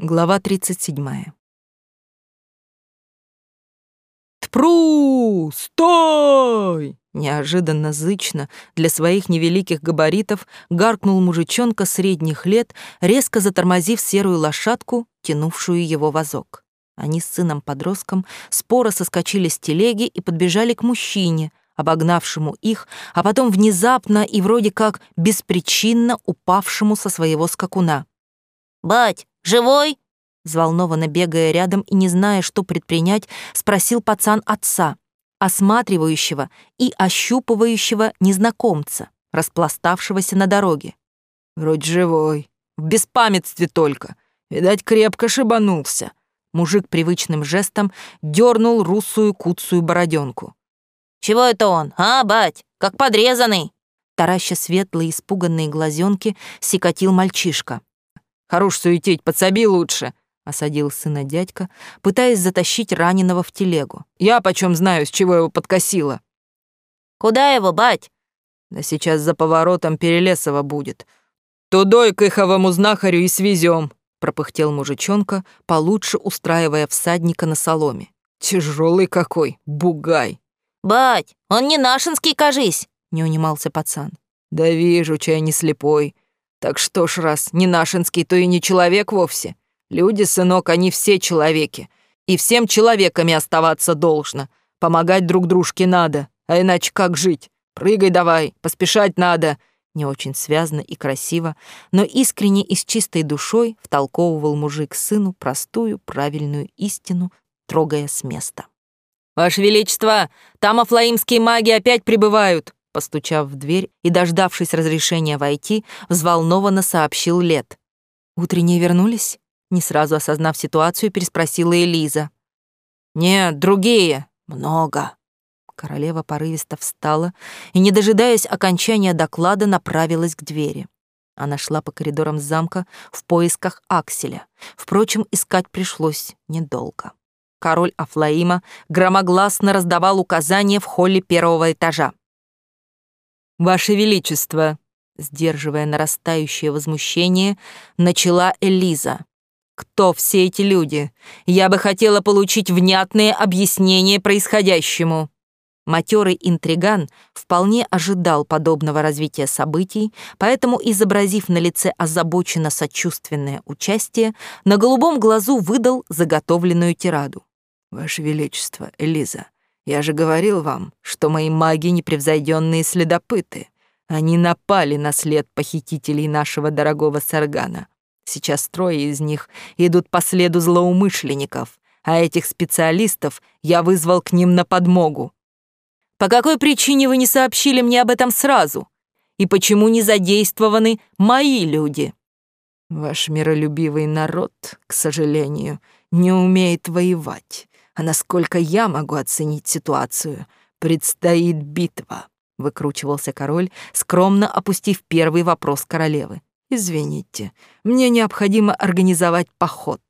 Глава 37. «Тпру! Стой!» Неожиданно зычно для своих невеликих габаритов гаркнул мужичонка средних лет, резко затормозив серую лошадку, тянувшую его вазок. Они с сыном-подростком споро соскочили с телеги и подбежали к мужчине, обогнавшему их, а потом внезапно и вроде как беспричинно упавшему со своего скакуна. «Бать, живой?» Взволнованно бегая рядом и не зная, что предпринять, спросил пацан отца, осматривающего и ощупывающего незнакомца, распластавшегося на дороге. «Вроде живой, в беспамятстве только. Видать, крепко шибанулся». Мужик привычным жестом дернул русую куцую бороденку. «Чего это он, а, бать? Как подрезанный!» Тараща светлые испуганные глазенки, сикатил мальчишка. Хорош суетить, подсоби лучше», — осадил сына дядька, пытаясь затащить раненого в телегу. «Я почем знаю, с чего его подкосило». «Куда его, бать?» «Да сейчас за поворотом Перелесова будет. Тудой к иховому знахарю и свезем», — пропыхтел мужичонка, получше устраивая всадника на соломе. Тяжелый какой, бугай!» «Бать, он не нашинский, кажись!» — не унимался пацан. «Да вижу, чай не слепой. Так что ж, раз не нашинский, то и не человек вовсе. Люди, сынок, они все человеки. И всем человеками оставаться должно. Помогать друг дружке надо, а иначе как жить? Прыгай давай, поспешать надо. Не очень связно и красиво, но искренне и с чистой душой втолковывал мужик сыну простую, правильную истину, трогая с места. «Ваше Величество, там афлаимские маги опять прибывают!» Постучав в дверь и дождавшись разрешения войти, взволнованно сообщил Лет. «Утренние вернулись?» Не сразу осознав ситуацию, переспросила Элиза. «Нет, другие. Много». Королева порывисто встала и, не дожидаясь окончания доклада, направилась к двери. Она шла по коридорам замка в поисках Акселя. Впрочем, искать пришлось недолго. Король Афлаима громогласно раздавал указания в холле первого этажа. «Ваше Величество», сдерживая нарастающее возмущение, начала Элиза. «Кто все эти люди? Я бы хотела получить внятные объяснения происходящему». Матерый интриган вполне ожидал подобного развития событий, поэтому, изобразив на лице озабоченно сочувственное участие, на голубом глазу выдал заготовленную тираду. «Ваше Величество, Элиза, я же говорил вам, что мои маги непревзойденные следопыты. Они напали на след похитителей нашего дорогого Саргана. Сейчас трое из них идут по следу злоумышленников, а этих специалистов я вызвал к ним на подмогу. По какой причине вы не сообщили мне об этом сразу? И почему не задействованы мои люди? Ваш миролюбивый народ, к сожалению, не умеет воевать. А насколько я могу оценить ситуацию, предстоит битва, выкручивался король, скромно опустив первый вопрос королевы. Извините, мне необходимо организовать поход.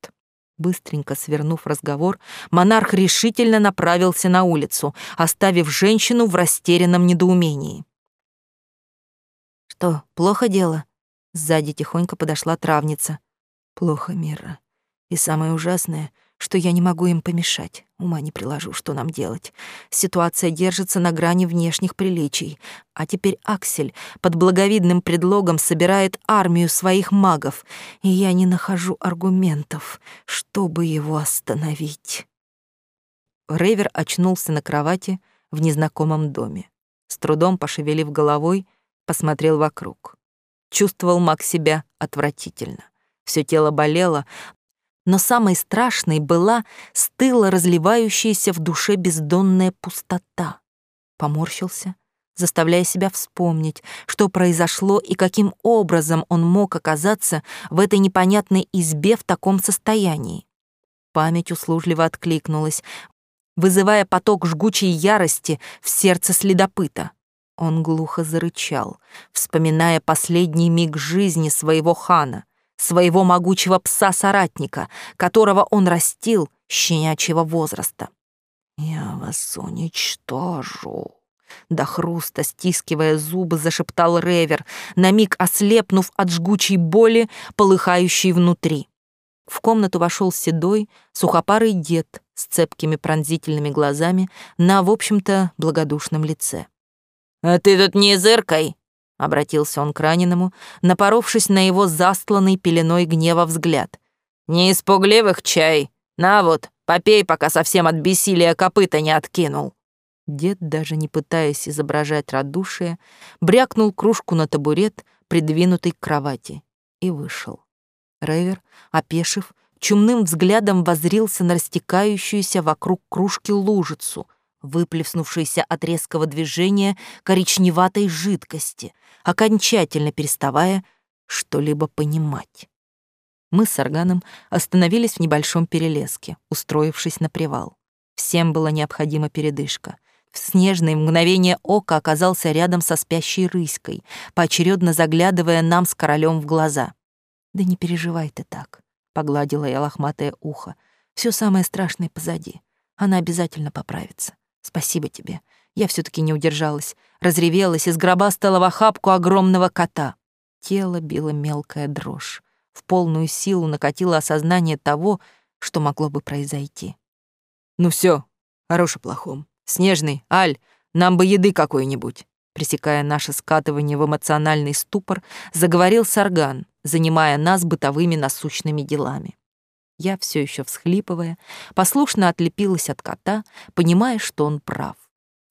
Быстренько свернув разговор, монарх решительно направился на улицу, оставив женщину в растерянном недоумении. «Что, плохо дело?» Сзади тихонько подошла травница. «Плохо, Мира. И самое ужасное — что я не могу им помешать. Ума не приложу, что нам делать. Ситуация держится на грани внешних приличий. А теперь Аксель под благовидным предлогом собирает армию своих магов, и я не нахожу аргументов, чтобы его остановить. Рейвер очнулся на кровати в незнакомом доме. С трудом пошевелив головой, посмотрел вокруг. Чувствовал маг себя отвратительно. Все тело болело, но самой страшной была стыла разливающаяся в душе бездонная пустота. Поморщился, заставляя себя вспомнить, что произошло и каким образом он мог оказаться в этой непонятной избе в таком состоянии. Память услужливо откликнулась, вызывая поток жгучей ярости в сердце следопыта. Он глухо зарычал, вспоминая последний миг жизни своего хана, своего могучего пса-соратника, которого он растил щенячьего возраста. «Я вас уничтожу!» До хруста, стискивая зубы, зашептал Ревер, на миг ослепнув от жгучей боли, полыхающей внутри. В комнату вошел седой, сухопарый дед с цепкими пронзительными глазами на, в общем-то, благодушном лице. «А ты тут не зыркай!» — обратился он к раненому, напоровшись на его застланный пеленой гнева взгляд. «Не испугливых чай! На вот, попей, пока совсем от бессилия копыта не откинул!» Дед, даже не пытаясь изображать радушие, брякнул кружку на табурет, придвинутый к кровати, и вышел. Рейвер, опешив, чумным взглядом возрился на растекающуюся вокруг кружки лужицу, выплеснувшуюся от резкого движения коричневатой жидкости, окончательно переставая что-либо понимать. Мы с Арганом остановились в небольшом перелеске, устроившись на привал. Всем была необходима передышка. В снежное мгновение ока оказался рядом со спящей рыськой, поочередно заглядывая нам с королем в глаза. «Да не переживай ты так», — погладила я лохматое ухо. Все самое страшное позади. Она обязательно поправится. Спасибо тебе. Я все таки не удержалась. Разревелась, из гроба стала в охапку огромного кота. Тело било мелкая дрожь. В полную силу накатило осознание того, что могло бы произойти. «Ну все, хорош о плохом. Снежный, Аль, нам бы еды какой-нибудь пресекая наше скатывание в эмоциональный ступор, заговорил Сарган, занимая нас бытовыми насущными делами. Я, все еще всхлипывая, послушно отлепилась от кота, понимая, что он прав.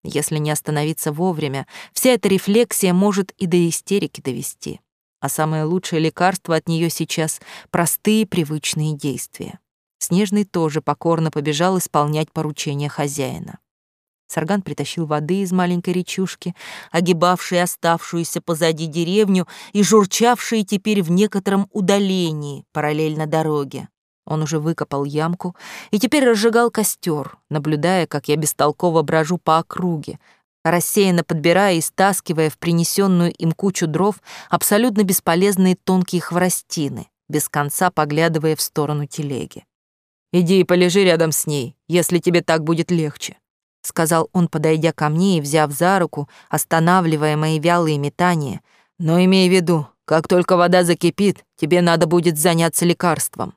Если не остановиться вовремя, вся эта рефлексия может и до истерики довести. А самое лучшее лекарство от нее сейчас — простые привычные действия. Снежный тоже покорно побежал исполнять поручения хозяина. Сарган притащил воды из маленькой речушки, огибавшей оставшуюся позади деревню и журчавшей теперь в некотором удалении, параллельно дороге. Он уже выкопал ямку и теперь разжигал костер, наблюдая, как я бестолково брожу по округе, рассеянно подбирая и стаскивая в принесенную им кучу дров абсолютно бесполезные тонкие хворостины, без конца поглядывая в сторону телеги. «Иди и полежи рядом с ней, если тебе так будет легче», — сказал он, подойдя ко мне и взяв за руку, останавливая мои вялые метания. «Но имей в виду, как только вода закипит, тебе надо будет заняться лекарством».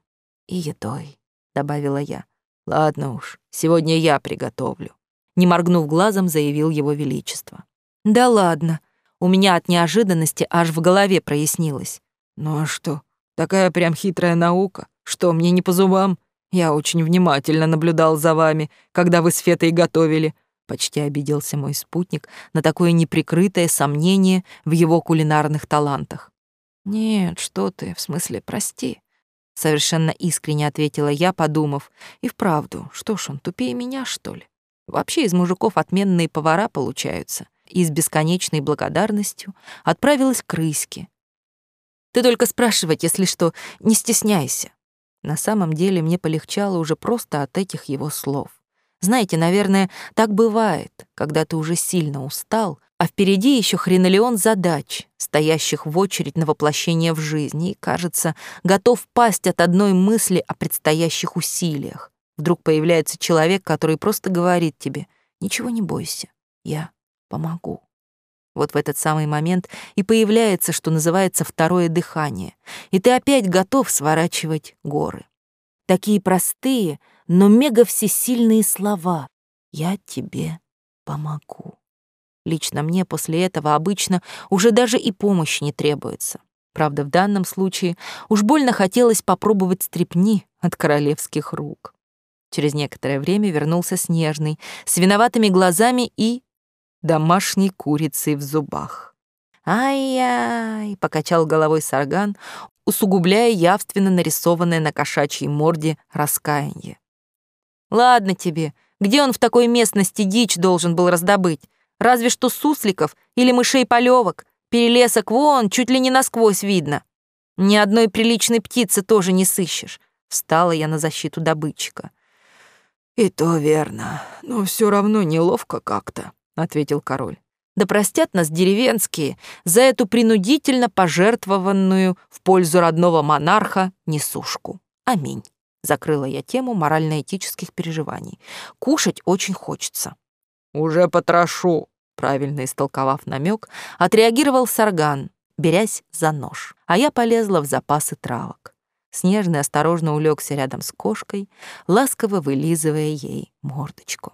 «И едой», — добавила я. «Ладно уж, сегодня я приготовлю», — не моргнув глазом, заявил его величество. «Да ладно», у меня от неожиданности аж в голове прояснилось. «Ну а что, такая прям хитрая наука? Что, мне не по зубам?» Я очень внимательно наблюдал за вами, когда вы с Фетой готовили. Почти обиделся мой спутник на такое неприкрытое сомнение в его кулинарных талантах. Нет, что ты, в смысле, прости. Совершенно искренне ответила я, подумав. И вправду, что ж он, тупее меня, что ли? Вообще из мужиков отменные повара получаются. И с бесконечной благодарностью отправилась к рыське. Ты только спрашивать, если что, не стесняйся. На самом деле мне полегчало уже просто от этих его слов. Знаете, наверное, так бывает, когда ты уже сильно устал, а впереди еще хренолеон задач, стоящих в очередь на воплощение в жизни, и, кажется, готов пасть от одной мысли о предстоящих усилиях. Вдруг появляется человек, который просто говорит тебе «Ничего не бойся, я помогу». Вот в этот самый момент и появляется, что называется, второе дыхание, и ты опять готов сворачивать горы. Такие простые, но мега всесильные слова «Я тебе помогу». Лично мне после этого обычно уже даже и помощи не требуется. Правда, в данном случае уж больно хотелось попробовать стрепни от королевских рук. Через некоторое время вернулся Снежный с виноватыми глазами и домашней курицей в зубах. «Ай-яй!» — покачал головой Сарган, усугубляя явственно нарисованное на кошачьей морде раскаяние. «Ладно тебе, где он в такой местности дичь должен был раздобыть? Разве что сусликов или мышей полевок. Перелесок вон, чуть ли не насквозь видно. Ни одной приличной птицы тоже не сыщешь». Встала я на защиту добытчика. «И то верно, но все равно неловко как-то», — ответил король. «Да простят нас деревенские за эту принудительно пожертвованную в пользу родного монарха несушку. Аминь». Закрыла я тему морально-этических переживаний. Кушать очень хочется. «Уже потрошу», правильно истолковав намек, отреагировал Сарган, берясь за нож, а я полезла в запасы травок. Снежный осторожно улегся рядом с кошкой, ласково вылизывая ей мордочку.